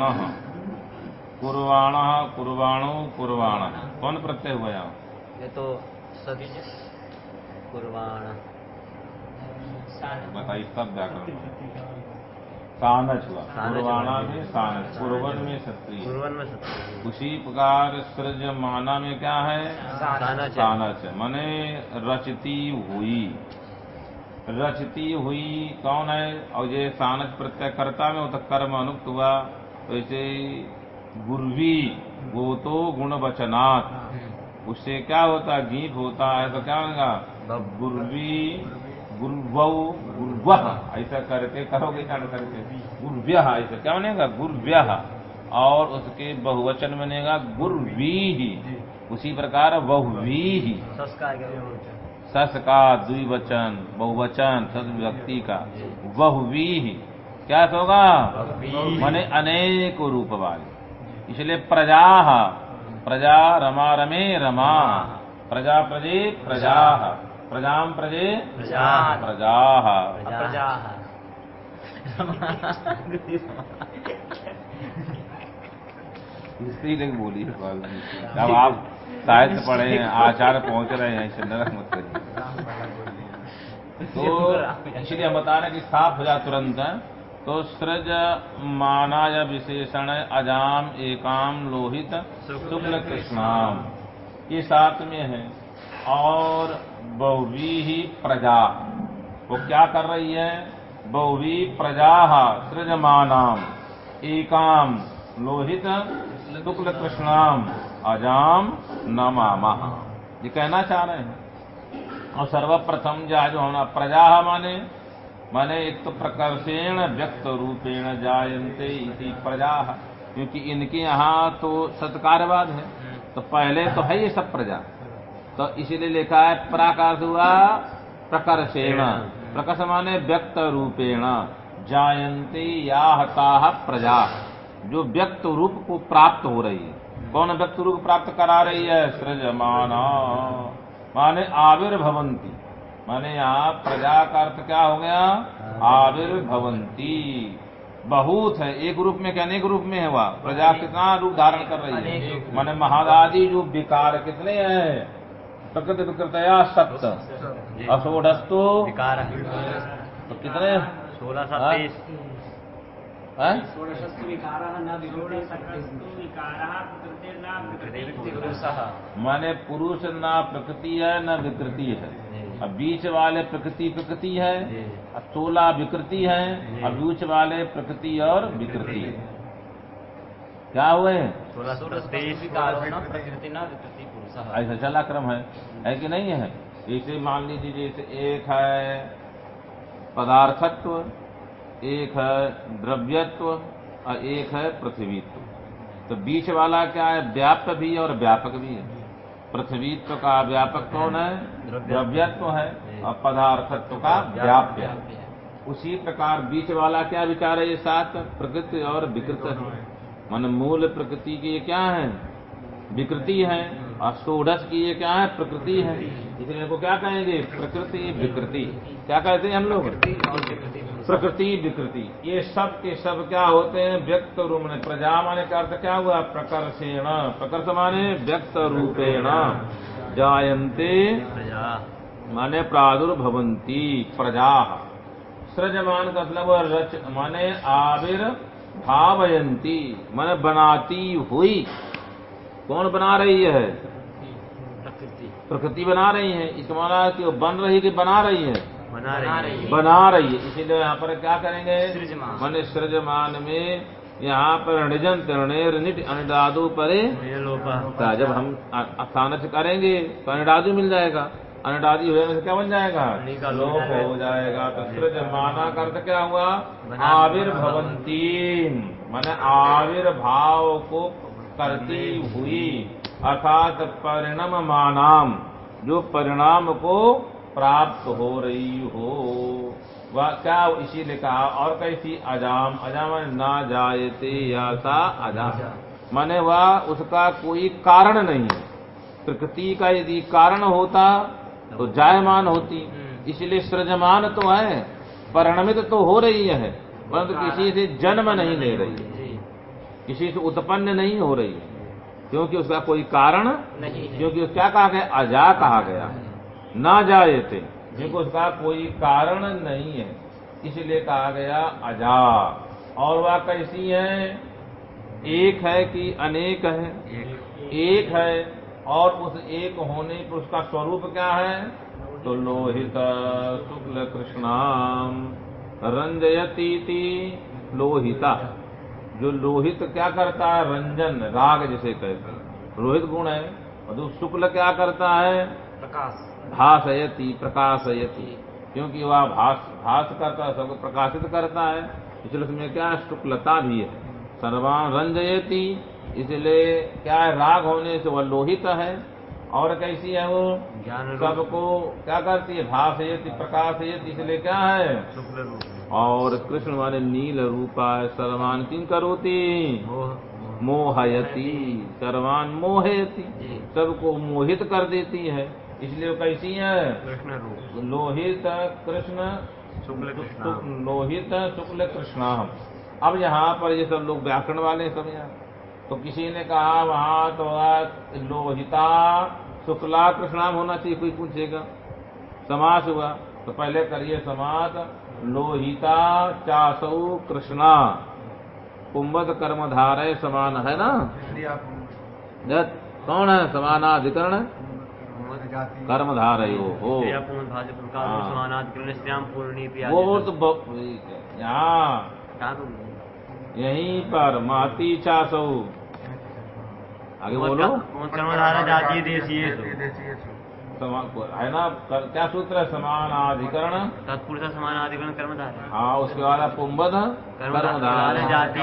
कुर्वाण कुर्वाणो कुर्वाण। कौन प्रत्यय हुआ यहाँ? ये तो सदी कुर्बाण बताइए सब व्याकरण सानच हुआ। कुर्वाणा में सानच। पूर्वन में क्षत्रिय। पूर्वन में उसी प्रकार सृजमाना में क्या है? सानच। है। सानच। माने रचती हुई। रचती हुई, कौन है? और ये सानच प्रत्यय कर्ता में वो तो कर्म अनुक्त हुआ। तो ऐसे गुरवी, वो तो गुण वचनात् उससे क्या होता? है गीत होता है तो क्या होगा? गुरवी, गुरुवौ गुरुवह ऐसा करके करोगे क्या करके। गुरुव्य, ऐसा क्या बनेगा? गुरुव्य। और उसके बहुवचन बनेगा गुरुवी। ही उसी प्रकार बहुवी। ही। सस का द्विवचन बहुवचन सद व्यक्ति का बहुवी ही। क्या होगा। माने अनेक रूप वाले। इसलिए प्रजा प्रजा रमा रमे रमा प्रजा प्रजे प्रजा प्रजाम प्रजे प्रजा। प्रजा। प्रजा। स्त्री ने बोली। जब आप साहित्य पढ़े हैं, आचार्य पहुँच रहे हैं नरक मत करिए। तो इसलिए हम बता रहे हैं कि साफ़ हो जाए तुरंत। तो सृज माना या विशेषण अजाम एकाम लोहित शुक्ल कृष्णाम। ये साथ में है। और बहुवी ही प्रजा। वो क्या कर रही है? बहुवी प्रजा सृजमानाम, एकाम, लोहित शुक्ल कृष्णाम अजाम नमामा। ये कहना चाह रहे हैं। और सर्वप्रथम जा जो होना प्रजा माने माने एक तो प्रकर्षेण व्यक्त रूपेण जायन्ते इति प्रजा। क्योंकि इनके यहाँ तो सत्कारवाद है। तो पहले तो है ये सब प्रजा। तो इसीलिए लिखा है, प्राकार हुआ प्रकर्षेण। प्रकर्ष माने व्यक्त रूपेण। जायन्ते या हताह प्रजा। जो व्यक्त रूप को प्राप्त हो रही है। कौन व्यक्त रूप प्राप्त करा रही है? सृजमाना। माने आविर्भवंती। माने यहाँ प्रजा का अर्थ क्या हो गया? आविर्भवंती। बहुत है। एक रूप में क्या? अनेक रूप में है वह। प्रजा कितना रूप धारण कर रही है। माने महादादी जो विकार कितने हैं? प्रकृति विकृतया सप्त। असोढ़स्तु विकार। तो कितने? सोलह? माने पुरुष ना प्रकृति है न विकृति है। अब बीच वाले प्रकृति प्रकृति है। अब सोलह विकृति है। अब बीच वाले प्रकृति और विकृति। है क्या हुए? प्रकृति न विकृति ऐसा चला क्रम है। है कि नहीं है? जैसे मान लीजिए जैसे एक है पदार्थत्व एक है द्रव्यत्व और एक है पृथ्वीत्व। तो बीच वाला क्या है? व्याप्त भी और व्यापक भी है। पृथ्वीत्व का व्यापक कौन है? द्रव्यत्व। है और पदार्थत्व का व्याप्य। है। उसी प्रकार बीच वाला क्या विचार है? ये सात प्रकृति और विकृत है। मन मूल प्रकृति की क्या है? विकृति है। और षोडश की ये क्या है? प्रकृति है। इसलिए इनको क्या कहेंगे? प्रकृति विकृति। क्या कहते हैं हम लोग? प्रकृति विकृति। ये सब के सब क्या होते हैं? व्यक्त रूप। में प्रजा माने का अर्थ क्या हुआ? प्रकर्षेण। प्रकर्ष माने व्यक्त रूपेण। प्रजा माने प्रादुर्भवंती प्रजा। सृजमान का मतलब रच माने आविर भावयंती माने बनाती हुई। कौन बना रही है? प्रकृति बना रही है इसका माना कि वो बन रही है कि बना रही है? बना रही है। बना रही है। इसीलिए यहाँ पर क्या करेंगे? मन सृजमान में यहाँ पर निजंत ऋणेर निट अनिडादु परे जब हम अस्थानच करेंगे तो अनिडादु मिल जाएगा। अनिडादी हो जाने से क्या बन जाएगा? लोप हो जाएगा। तो सृजमाना का अर्थ क्या हुआ? बना- आविर्भवंती माने आविर्भाव को करती हुई अर्थात परिणम मानाम जो परिणाम को प्राप्त हो रही हो। वह क्या इसीलिए कहा और कैसी? अजाम। अजाम ना जायते या सा अजाम। माने वह उसका कोई कारण नहीं है। प्रकृति का यदि कारण होता तो जायमान होती। इसलिए सृजमान तो है परिणमित तो हो रही है परंतु किसी से जन्म नहीं ले रही है। किसी से उत्पन्न नहीं हो रही है। क्योंकि उसका कोई कारण नहीं है। क्योंकि क्या कहा गया? अजा कहा गया। ना जायते। क्योंकि उसका कोई कारण नहीं है। इसलिए कहा गया अजा और वह कैसी है? एक है कि अनेक है। एक एक है। और उस एक होने पर उसका स्वरूप क्या है? तो लोहित शुक्ल कृष्णाम। रंजयती लोहिता। जो लोहित क्या करता है? रंजन राग जिसे कहते हैं। लोहित गुण है। और जो शुक्ल क्या करता है? प्रकाश। भाषयति प्रकाशयति। क्योंकि वह भास भास करता है सबको प्रकाशित करता है। इसलिए उसमें क्या है शुक्लता भी है। सर्वान रंजयति। इसलिए क्या है? राग होने से वह लोहित है। और कैसी है वो? ज्ञान सबको क्या करती है? भाषयति प्रकाशयति। इसलिए क्या है? शुक्ल रूप और कृष्ण माने नील रूपा सर्वान किन करोती। मोह मोहयती सर्वान मोहयती सबको मोहित कर देती है। इसलिए वो कैसी है? कृष्ण रूप। लोहित कृष्ण शुक्ल लोहित शुक्ल कृष्णाम अब यहाँ पर ये सब लोग व्याकरण वाले सब यहाँ। तो किसी ने कहा वहाँ तो लोहिता शुक्ला कृष्णाम होना चाहिए कोई पूछेगा। समास हुआ तो पहले करिए समास। लोहिता चासौ कृष्णा। कुंभत कर्मधारय समान है ना? जत कौन है? समानाधिकरण? कर्मधारय हो। हाँ। समानाद कृष्ण श्याम पूर्णी वो तो है। यहाँ। यहीं पर माती चासौ। आगे बोलो। कर्मधारा जातीय देशीय समा- है ना? कर- क्या सूत्र है? समानाधिकरण। तत्पुरुष समानाधिकरण कर्मधार हाँ। उसके बाद पुंबद कर्मधार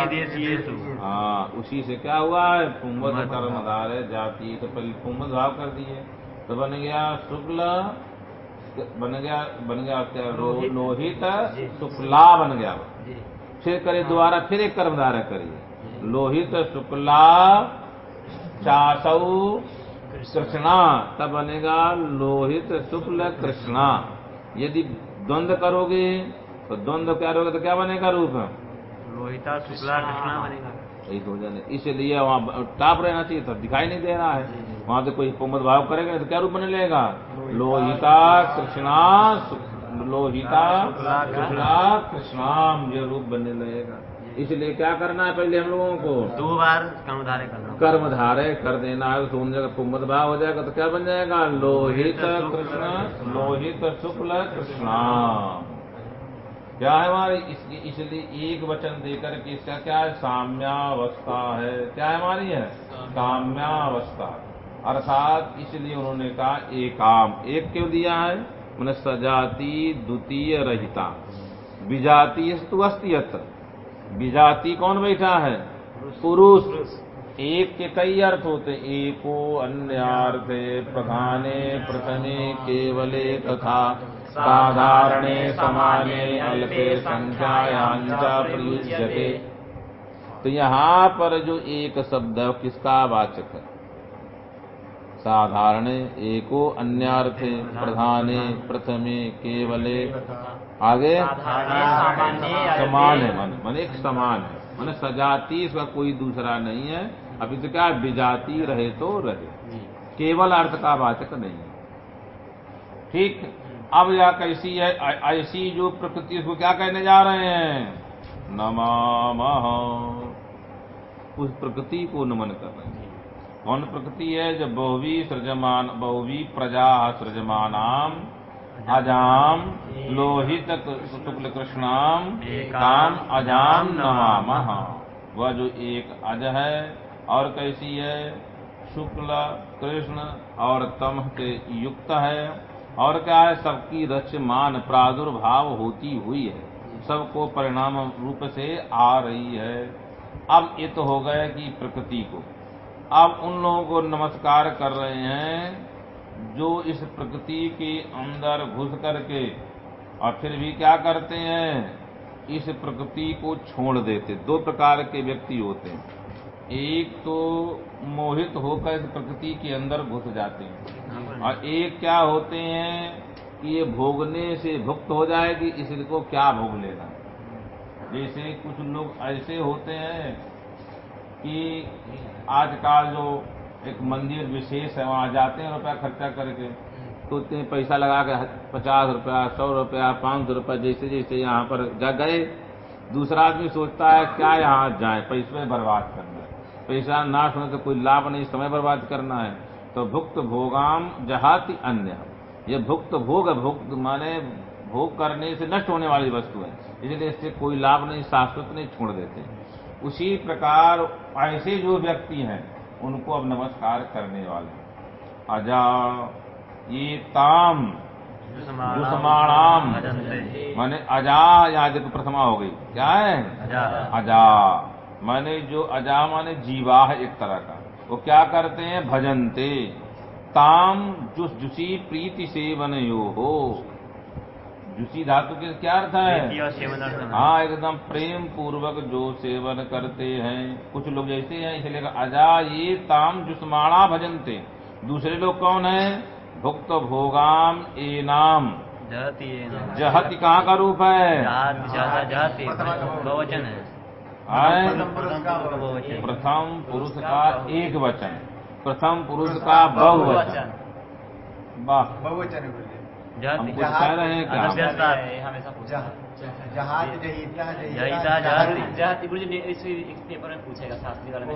देशीय हाँ उसी से क्या हुआ है? पुंबद। कर्मधार है जाति तो पहले पुंबद भाव कर दिए। तो बन गया शुक्ल बन गया बन गया क्या? लोहित। शुक्ला बन गया। फिर करे दोबारा फिर एक कर्मधारय करिए। लोहित शुक्ला चासौ कृष्णा। तब बनेगा लोहित शुक्ल कृष्णा। यदि द्वंद्व करोगे तो द्वंद्व क्या करोगे तो क्या बनेगा रूप? लोहिता शुक्ला कृष्णा। बनेगा। एक हो जाने। इसलिए वहाँ टाप रहना चाहिए तो दिखाई नहीं दे रहा है। वहाँ से कोई पुमद भाव करेगा तो क्या रूप बने लेगा? लोहिता कृष्णा लोहिता शुक्ला कृष्णाम ये रूप बनने लगेगा। इसलिए क्या करना है पहले हम लोगों को? दो बार कर्मधारे करना कर्म धारे कर देना है तो उन जगह पुमद भाव हो जाएगा तो क्या बन जाएगा? लोहित कृष्ण। लोहित शुक्ल कृष्णा। क्या है हमारी इसलिए इसलिए एक वचन देकर के इसका क्या है? साम्यावस्था है। क्या है हमारी है? साम्यावस्था। अर्थात इसलिए उन्होंने कहा एकाम। एक क्यों दिया है? उन्हें सजाती द्वितीय रहिता। विजातीय तो अस्तियत विजाति कौन बैठा है? पुरुष। एक के कई अर्थ होते, एको, अन्यार्थे, प्रधाने, प्रथमे, केवले, तथा साधारणे, समाने, अल्पे संख्यायांच प्रयुज्यते। तो यहाँ पर जो एक शब्द है, किसका वाचक है? साधारण, एको, अन्यार्थे, प्रधाने, प्रथमे, केवले आगे। समान है मन मन एक समान है। मन सजाति इसका कोई दूसरा नहीं है। अभी तो क्या विजाति रहे तो रहे। केवल अर्थ का वाचक नहीं है। ठीक? अब यह कैसी है ऐसी जो प्रकृति उसको क्या कहने जा रहे हैं? नमामः। उस प्रकृति को नमन कर रहे हैं। कौन प्रकृति है? जब बहुवी सृजमान बहुवी प्रजा सृजमानाम। अजाम लोहित शुक्ल कृष्णाम काम अजाम नमामः। वह जो एक अज है और कैसी है, शुक्ल, कृष्ण और तम के युक्त है और क्या है, सबकी रचमान प्रादुर्भाव होती हुई है, सबको परिणाम रूप से आ रही है। अब ये तो हो गया कि प्रकृति को। अब उन लोगों को नमस्कार कर रहे हैं जो इस प्रकृति के अंदर घुस करके, और फिर भी क्या करते हैं? इस प्रकृति को छोड़ देते। दो प्रकार के व्यक्ति होते हैं। एक तो मोहित होकर इस प्रकृति के अंदर घुस जाते हैं। और एक क्या होते हैं कि ये भोगने से भुक्त हो जाएगी इसको क्या भोग लेना जैसे कुछ लोग ऐसे होते हैं कि आजकल जो एक मंदिर विशेष है, वहाँ जाते हैं रुपया खर्चा करके। तो इतने पैसा लगा के पचास रुपया, सौ रुपया, पाँच सौ रुपया, जैसे जैसे यहाँ पर जा गए। दूसरा आदमी सोचता है, क्या यहाँ जाए? पैसे बर्बाद करना। है पैसा नाश होने से कोई लाभ नहीं, समय बर्बाद करना है। तो भुक्त भोगाम जहाति अन्य ये भुक्त भोग भुक्त माने भोग करने से नष्ट होने वाली वस्तु है। इसलिए इससे कोई लाभ नहीं, शाश्वत नहीं, छोड़ देते। उसी प्रकार ऐसे जो व्यक्ति हैं उनको अब नमस्कार करने वाले अजा ये ताम दुष्माणाम माने अजा यहाँ देखो प्रथमा हो गई। क्या है? अजा। अजा। माने जो अजा माने जीवा है एक तरह का। वो क्या करते हैं? भजनते। ताम जुस जुसी प्रीति सेवन यो हो जुसी धातु के क्या अर्थ है। हाँ। एकदम प्रेम पूर्वक जो सेवन करते हैं कुछ लोग जैसे हैं इसलिए कहा, अजा ये ताम जुस्माणा भजनते। दूसरे लोग कौन है? भुक्त भोगाम ए नाम जहती जहति कहाँ का रूप है? बहुवचन है। प्रथम पुरुष का एक वचन। प्रथम पुरुष का बहुवचन। बहुवचन। पूछेगा शास्त्री वाले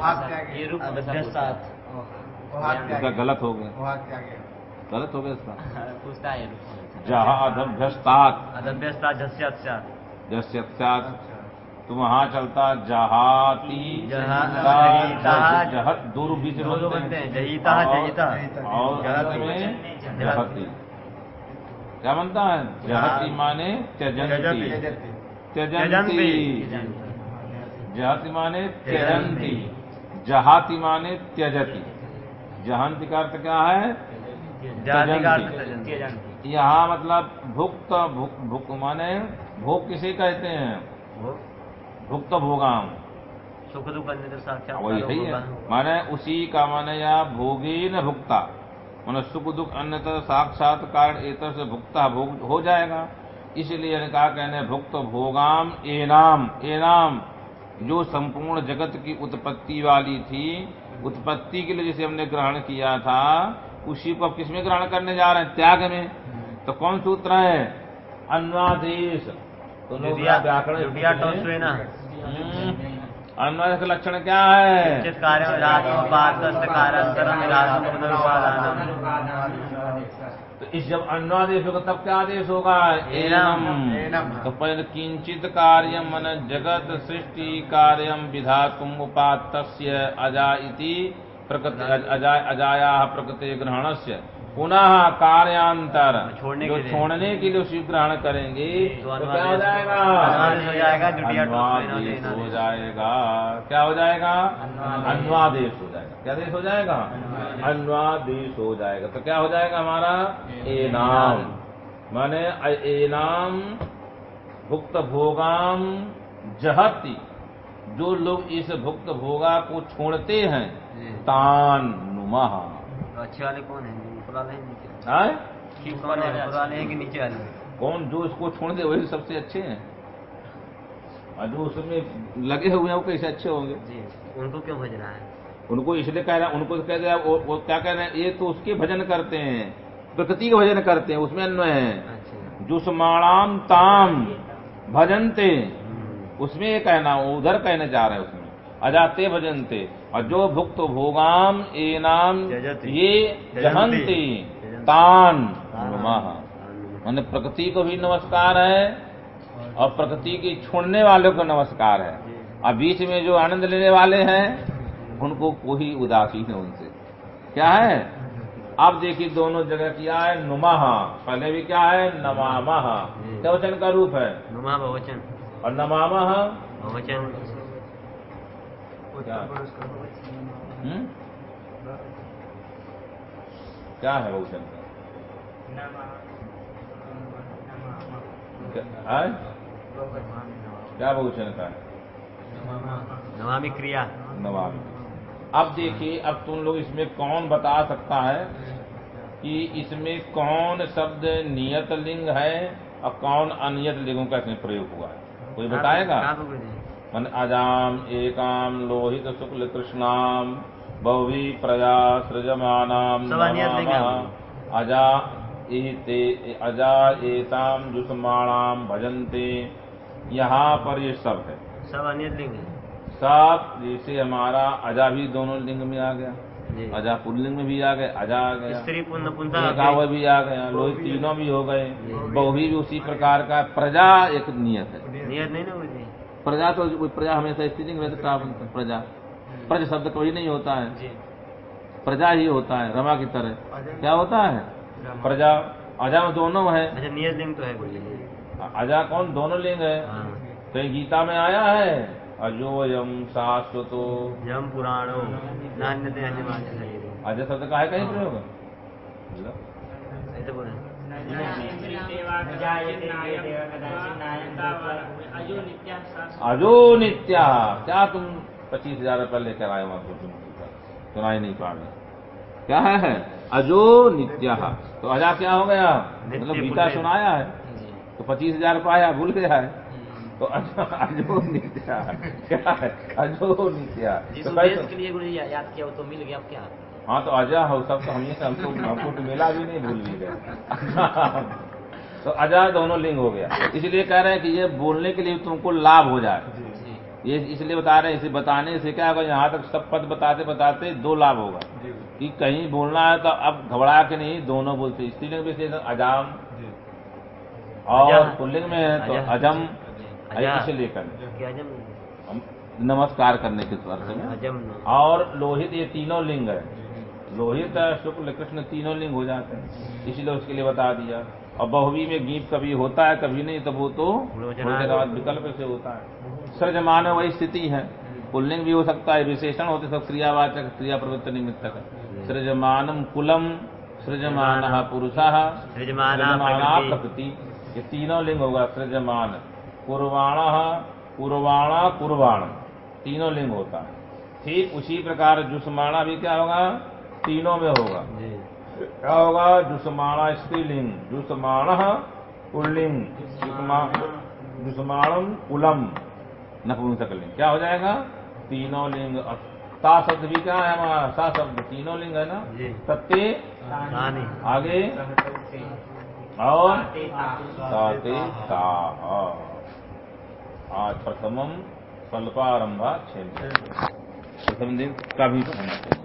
ये रूप है। इसका गलत हो गया। गलत हो गया इसका। पूछता है ये रूप हमेशा। जहाँ अदभ्यस्तात अदभ्यस्ता झस्यात स्यात्। जस्य स्यात् तो वहाँ चलता जहाती। जहा- जहा- जहत दो रूप बीच बनते हैं। जहिता और- जहिता। और जहती। अंत में जहती। जहती क्या बनता है? जहती माने त्यजंती। त्यजंती। त्यजंती। जहती माने त्यजंती। जहाति माने त्यजती। जहंती का अर्थ क्या है? यहाँ मतलब भुक्त भुक, माने भोग किसे कहते हैं? भुक्त भोगाम। सुख दुख वही सही है। माने उसी का माने या भोगी न भुक्ता। माने सुख दुख अन्यतः साक्षात कारण एतर से भुक्ता भोग हो जाएगा। इसलिए कहा कहने भुक्त भोगाम एनाम एनाम। जो संपूर्ण जगत की उत्पत्ति वाली थी उत्पत्ति के लिए जिसे हमने ग्रहण किया था उसी को अब किसमें ग्रहण करने जा रहे हैं? त्याग में। तो कौन सूत्र है? अन्वादेश तो व्याकरण जुडिया टॉल्स्टॉय ना अन्वादेश का लक्षण क्या है? कार्य रात्मोपातस्य कारांतरम विलासम पुनरुपादानम तो इस जब अन्वादेश होगा तब क्या आदेश होगा? एनम। तो पहले किंचित कार्य मन जगत सृष्टि कार्यम विधातुम उपात्तस्य अजा इति प्रकृति अजा अजाया प्रकृति ग्रहणस्य। पुनः कार्यांतर छोड़ने जो के छोड़ने के लिए उसी ग्रहण करेंगे तो क्या हो जाएगा? हो जाएगा, अन्वादेश हो जाएगा। क्या हो जाएगा? अन्वादेश। अन्वादेश हो जाएगा। क्या देश हो जाएगा? अन्वादेश। हो जाएगा। तो क्या हो जाएगा हमारा? एनाम माने एनाम भुक्त भोगाम जहती। जो लोग इस भुक्त भोगा को छोड़ते हैं तान नुमा। तो अच्छे वाले कौन है? हैं कौन है। हैं हैं? जो इसको छोड़ दे वही सबसे अच्छे हैं। और जो उसमें लगे हुए हैं वो कैसे अच्छे होंगे? जी उनको क्यों भज रहा है? उनको इसलिए कह रहा उनको कह रहा वो, वो क्या कह रहे हैं ये तो उसके भजन करते हैं प्रकृति के भजन करते हैं उसमें अन्वय है। अच्छा। जुस्माणाम ताम भजनते हम्म। उसमें ये कहना उधर कहने जा रहे हैं उसमें। अजाते भजनते। और जो भुक्त भोगाम एनाम। ये। जहंती तान। मैंने प्रकृति को भी नमस्कार है और प्रकृति की छोड़ने वालों को नमस्कार है। और बीच में जो आनंद लेने वाले हैं उनको कोई उदासीन है उनसे। क्या है? अब देखिए दोनों जगह क्या है नुमाह। पहले भी क्या है? नमामह। क्या वचन का रूप है? नुमा बहुवचन। और नमामह? बहुवचन। क्या? हम्म? क्या है बहुवचन का क्या? क्या बहुवचन का नमामि क्रिया। नवाब अब देखिए अब तुम लोग इसमें कौन बता सकता है कि इसमें कौन शब्द नियत लिंग है और कौन अनियत लिंगों का इसमें प्रयोग हुआ है? कोई बताएगा? मन अजाम एकाम लोहित शुक्ल कृष्णाम बहुवी प्रजा सृजमानाम। नमामः। अजा एते अजा एताम जुष्माणाम भजन्ते। यहाँ पर ये सब है। सब अन्य लिंग सब जैसे हमारा अजा भी दोनों लिंग में आ गया। अजा पुल्लिंग में भी आ गए अजा आ गया। स्त्री पुण्य भी आ गया लोहित तीनों भी हो गए। बहुवी भी उसी प्रकार का प्रजा एक नियत है। नियत नहीं प्रजा तो प्रजा हमेशा स्त्रीलिंग में रहता प्रजा। प्रज शब्द कोई नहीं होता है। प्रजा ही होता है रमा की तरह। क्या होता है? प्रजा अजा में दोनों है। अच्छा नियत लिंग तो है अजा कौन? दोनों लिंग है। हाँ। कहीं गीता में आया है अजोयम शाश्वतो। जम पुराणो। नान्यते अन्यमान्य शरीरे अजय शब्द का है कहीं प्रयोग? तो बोले। अजो नित्या क्या तुम पच्चीस हज़ार रुपये लेकर आए वहाँ को? तुम सुनाई नहीं पा रहे। क्या है? अजो नित्या। तो अजा क्या हो गया? मतलब गीता सुनाया है। तो पच्चीस हज़ार रुपया आया भूल गया है। तो अजो नित्या। क्या है? अजो नित्या। तो के लिए याद किया वो तो मिल गया अब क्या? हाँ तो अजा हो सब तो हम ये हमको हमको तो मिला भी नहीं भूल भी गए। तो अजा दोनों लिंग हो गया। इसलिए कह रहे हैं कि ये बोलने के लिए तुमको लाभ हो जाए ये इसलिए बता रहे हैं इसे बताने से क्या होगा यहाँ तक सब पद बताते बताते दो लाभ होगा। कि कहीं बोलना है तो अब घबरा के नहीं दोनों बोलते स्त्रीलिंग विशेष अजाम और। पुल्लिंग में है तो अजा। अजम। अजा। इसे लेकर। नमस्कार करने के अर्थ में। और लोहित ये तीनों लिंग है। लोहित शुक्ल कृष्ण तीनों लिंग हो जाते हैं। इसीलिए उसके लिए बता दिया। और बहुवी में गीत कभी होता है कभी नहीं तब वो तो विकल्प से होता है। सृजमान वही स्थिति है। पुल्लिंग भी हो सकता है विशेषण होते सब क्रियावाचक क्रिया प्रवृत्त निमित्तक सृजमानम कुलम सृजमान पुरुष सृजमाना प्रकृति। ये तीनों लिंग होगा सृजमान कुर्वाण कुर्वाणा कुर्वाण। तीनों लिंग होता है। ठीक उसी प्रकार जुस्माना भी क्या होगा? तीनों में होगा। क्या होगा? जुस्माना स्त्रीलिंग। जुस्माण पुल्लिंग। जुस्मा- जुस्माणम कुलम नपुंसक लिंग क्या हो जाएगा? तीनों लिंग। ता शब्द भी क्या है हमारा? सा शब्द। तीनों लिंग है ना? सत्य आगे। और? साते ता आज प्रथमम स्वल्पारंभा छेद प्रथम दिन का भी होना चाहिए।